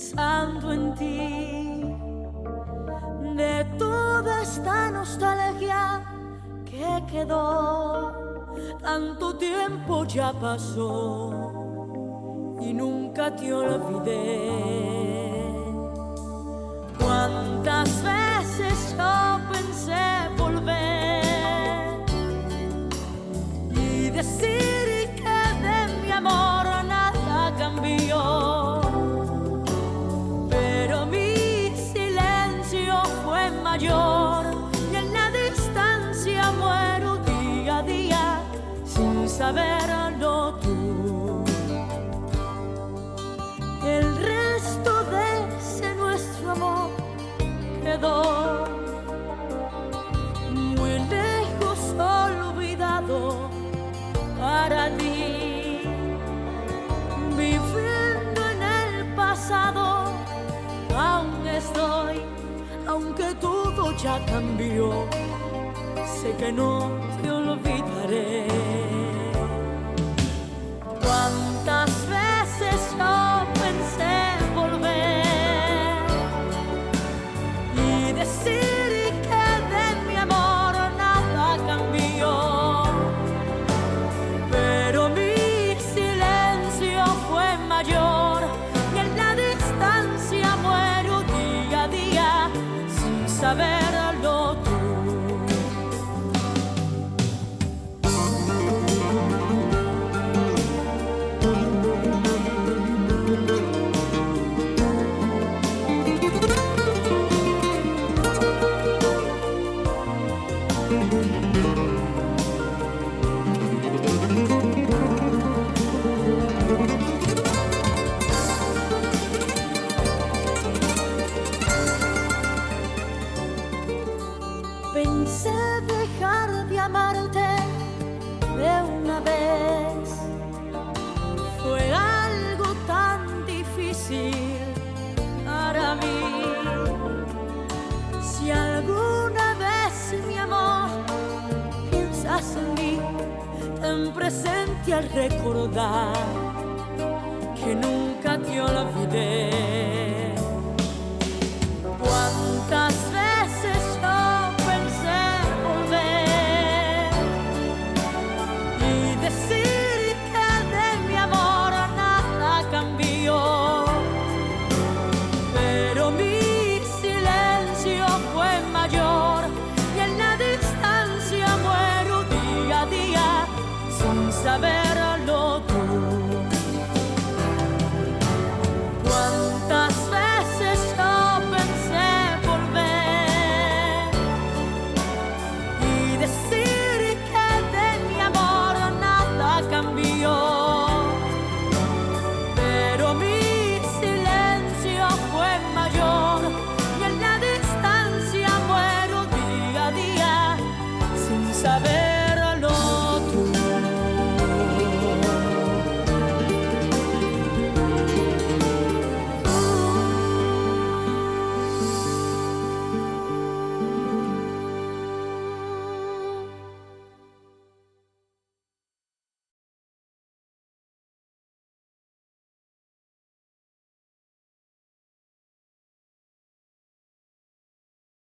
Pensando en ti. De toda esta nostalgia que quedó, tanto tiempo ya pasó y nunca te olvidé. ¿Cuántas veces yo pensé volver y decir saberlo tú. El resto de ese nuestro amor quedó muy lejos, olvidado para ti. Viviendo en el pasado, aún estoy, aunque todo ya cambió. Sé que no te olvidaré. saber de una vez. Fue algo tan difícil para mí. Si alguna vez, mi amor, piensas en mí, ten presente al recordar que nunca te olvidé.